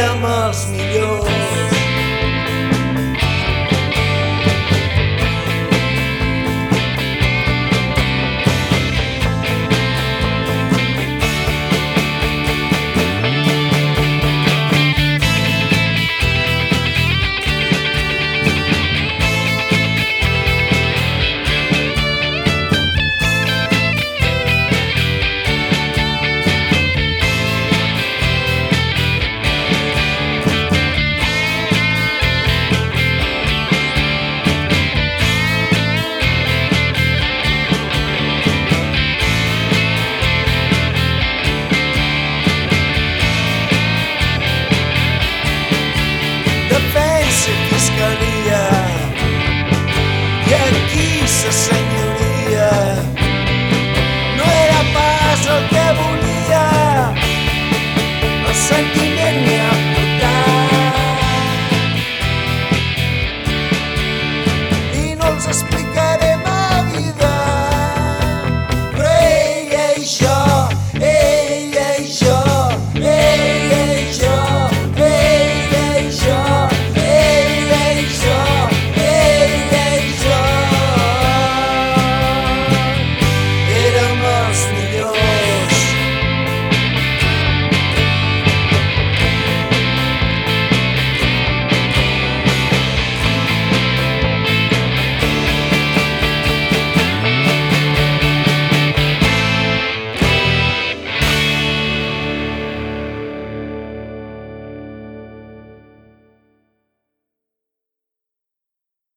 érem els. señoría. No era paz lo que bulía. No sentía